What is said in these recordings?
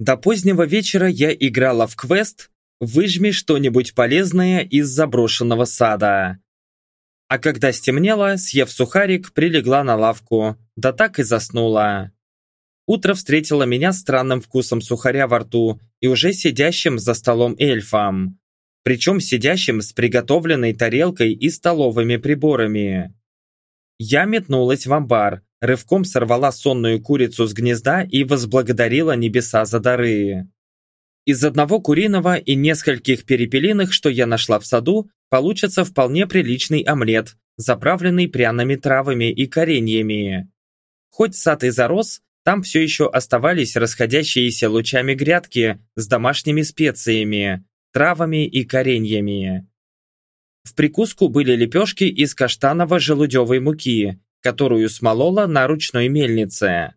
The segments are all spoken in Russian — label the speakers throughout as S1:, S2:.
S1: До позднего вечера я играла в квест «Выжми что-нибудь полезное из заброшенного сада». А когда стемнело, съев сухарик, прилегла на лавку, да так и заснула. Утро встретило меня странным вкусом сухаря во рту и уже сидящим за столом эльфом. Причем сидящим с приготовленной тарелкой и столовыми приборами. Я метнулась в амбар, рывком сорвала сонную курицу с гнезда и возблагодарила небеса за дары. Из одного куриного и нескольких перепелиных, что я нашла в саду, получится вполне приличный омлет, заправленный пряными травами и кореньями. Хоть сад и зарос, там все еще оставались расходящиеся лучами грядки с домашними специями, травами и кореньями. В прикуску были лепешки из каштаново-желудевой муки, которую смолола на ручной мельнице.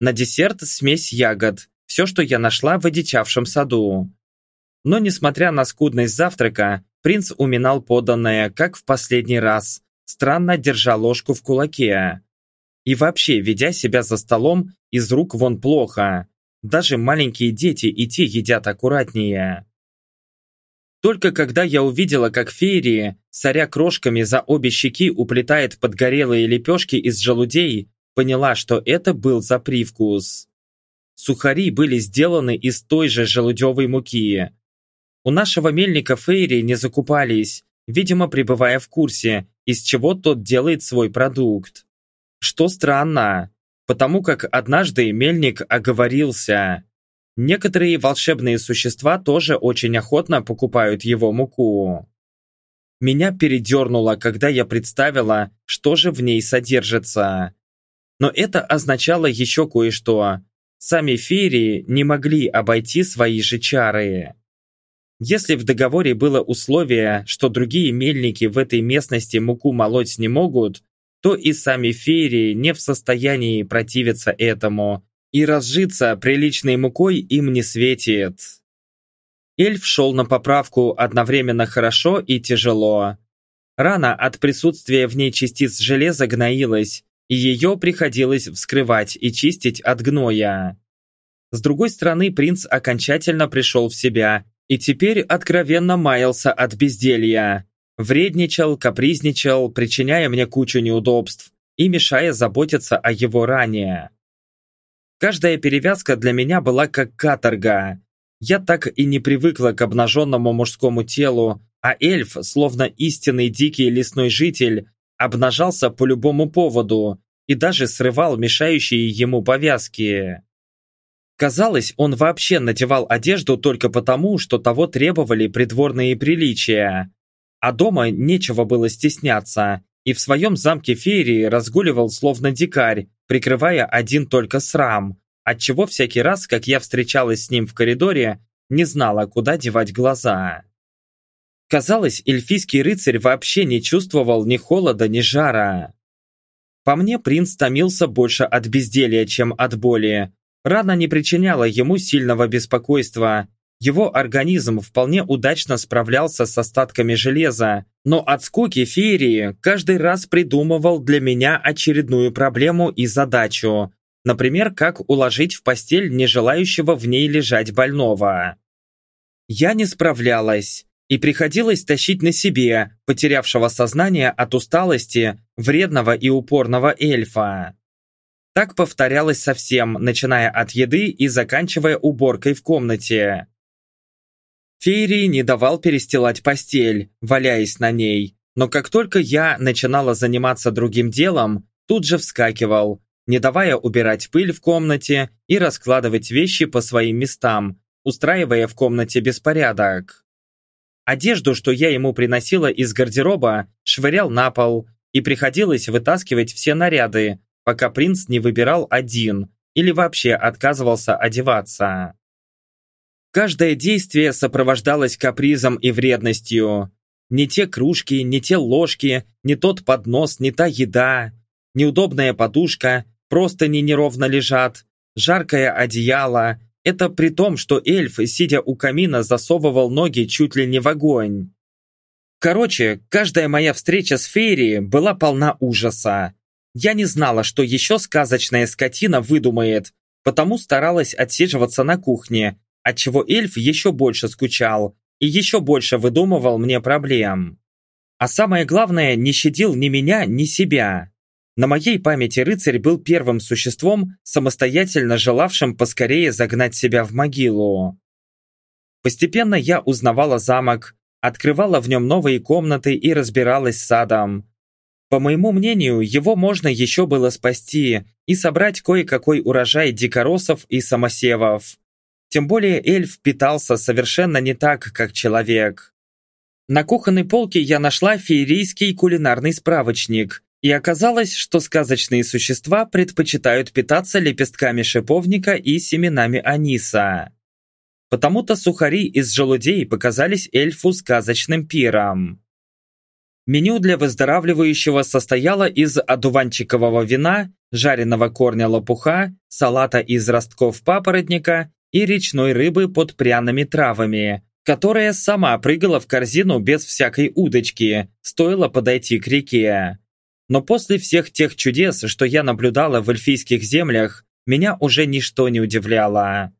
S1: На десерт смесь ягод, все, что я нашла в одичавшем саду. Но, несмотря на скудность завтрака, принц уминал поданное, как в последний раз, странно держа ложку в кулаке. И вообще, ведя себя за столом, из рук вон плохо. Даже маленькие дети и те едят аккуратнее. Только когда я увидела, как Феерии, соря крошками за обе щеки, уплетает подгорелые лепешки из желудей, поняла, что это был за привкус. Сухари были сделаны из той же желудевой муки. У нашего мельника Фейри не закупались, видимо, пребывая в курсе, из чего тот делает свой продукт. Что странно, потому как однажды мельник оговорился. Некоторые волшебные существа тоже очень охотно покупают его муку. Меня передернуло, когда я представила, что же в ней содержится. Но это означало еще кое-что. Сами феерии не могли обойти свои же чары. Если в договоре было условие, что другие мельники в этой местности муку молоть не могут, то и сами феерии не в состоянии противиться этому, и разжиться приличной мукой им не светит. Эльф шел на поправку одновременно хорошо и тяжело. Рана от присутствия в ней частиц железа гноилась, и ее приходилось вскрывать и чистить от гноя. С другой стороны, принц окончательно пришел в себя и теперь откровенно маялся от безделья. Вредничал, капризничал, причиняя мне кучу неудобств и мешая заботиться о его ране. Каждая перевязка для меня была как каторга. Я так и не привыкла к обнаженному мужскому телу, а эльф, словно истинный дикий лесной житель, обнажался по любому поводу и даже срывал мешающие ему повязки. Казалось, он вообще надевал одежду только потому, что того требовали придворные приличия. А дома нечего было стесняться, и в своем замке феерии разгуливал словно дикарь, прикрывая один только срам, отчего всякий раз, как я встречалась с ним в коридоре, не знала, куда девать глаза. Казалось, эльфийский рыцарь вообще не чувствовал ни холода, ни жара. По мне, принц томился больше от безделья, чем от боли. Рана не причиняла ему сильного беспокойства, его организм вполне удачно справлялся с остатками железа, но от скуки феерии каждый раз придумывал для меня очередную проблему и задачу. Например, как уложить в постель не желающего в ней лежать больного. Я не справлялась, и приходилось тащить на себе потерявшего сознание от усталости вредного и упорного эльфа. Так повторялось совсем, начиная от еды и заканчивая уборкой в комнате. Фейри не давал перестилать постель, валяясь на ней, но как только я начинала заниматься другим делом, тут же вскакивал, не давая убирать пыль в комнате и раскладывать вещи по своим местам, устраивая в комнате беспорядок. Одежду, что я ему приносила из гардероба, швырял на пол, и приходилось вытаскивать все наряды, пока принц не выбирал один или вообще отказывался одеваться. Каждое действие сопровождалось капризом и вредностью. Не те кружки, не те ложки, не тот поднос, не та еда. Неудобная подушка, просто не неровно лежат. Жаркое одеяло. Это при том, что эльф, сидя у камина, засовывал ноги чуть ли не в огонь. Короче, каждая моя встреча с Фейри была полна ужаса. Я не знала, что еще сказочная скотина выдумает, потому старалась отсиживаться на кухне, отчего эльф еще больше скучал и еще больше выдумывал мне проблем. А самое главное, не щадил ни меня, ни себя. На моей памяти рыцарь был первым существом, самостоятельно желавшим поскорее загнать себя в могилу. Постепенно я узнавала замок, открывала в нем новые комнаты и разбиралась с садом. По моему мнению, его можно еще было спасти и собрать кое-какой урожай дикоросов и самосевов. Тем более эльф питался совершенно не так, как человек. На кухонной полке я нашла феерийский кулинарный справочник, и оказалось, что сказочные существа предпочитают питаться лепестками шиповника и семенами аниса. Потому-то сухари из желудей показались эльфу сказочным пиром. Меню для выздоравливающего состояло из одуванчикового вина, жареного корня лопуха, салата из ростков папоротника и речной рыбы под пряными травами, которая сама прыгала в корзину без всякой удочки, стоило подойти к реке. Но после всех тех чудес, что я наблюдала в эльфийских землях, меня уже ничто не удивляло.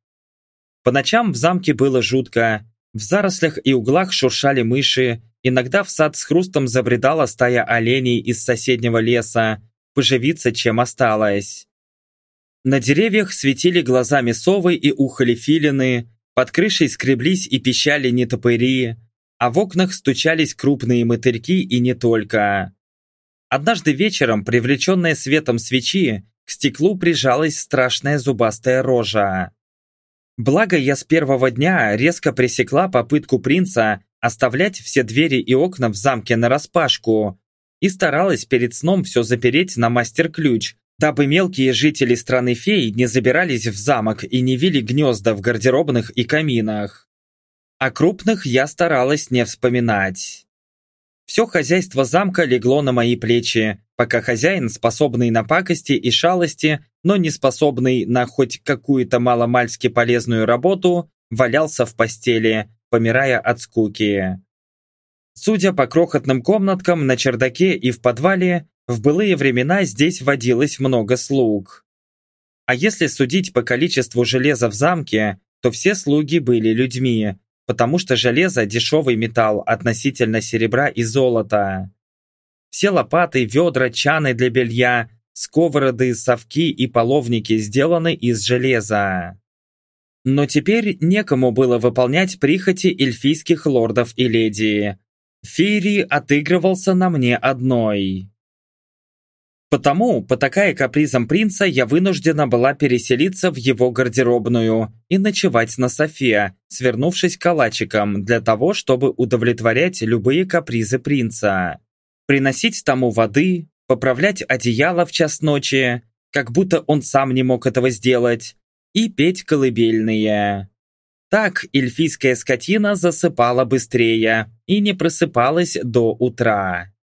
S1: По ночам в замке было жутко. В зарослях и углах шуршали мыши, иногда в сад с хрустом забредала стая оленей из соседнего леса, поживиться чем осталось. На деревьях светили глазами совы и ухали филины, под крышей скреблись и пищали нетопыри, а в окнах стучались крупные мотыльки и не только. Однажды вечером, привлеченная светом свечи, к стеклу прижалась страшная зубастая рожа. Благо, я с первого дня резко пресекла попытку принца оставлять все двери и окна в замке нараспашку и старалась перед сном все запереть на мастер-ключ, дабы мелкие жители страны фей не забирались в замок и не вили гнезда в гардеробных и каминах. О крупных я старалась не вспоминать. Все хозяйство замка легло на мои плечи, пока хозяин, способный на пакости и шалости, но не способный на хоть какую-то маломальски полезную работу, валялся в постели, помирая от скуки. Судя по крохотным комнаткам на чердаке и в подвале, в былые времена здесь водилось много слуг. А если судить по количеству железа в замке, то все слуги были людьми, потому что железо – дешевый металл относительно серебра и золота. Все лопаты, ведра, чаны для белья, сковороды, совки и половники сделаны из железа. Но теперь некому было выполнять прихоти эльфийских лордов и леди. Фейри отыгрывался на мне одной. Потому, потакая капризом принца, я вынуждена была переселиться в его гардеробную и ночевать на софе, свернувшись калачиком, для того, чтобы удовлетворять любые капризы принца. Приносить тому воды, поправлять одеяло в час ночи, как будто он сам не мог этого сделать, и петь колыбельные. Так эльфийская скотина засыпала быстрее и не просыпалась до утра.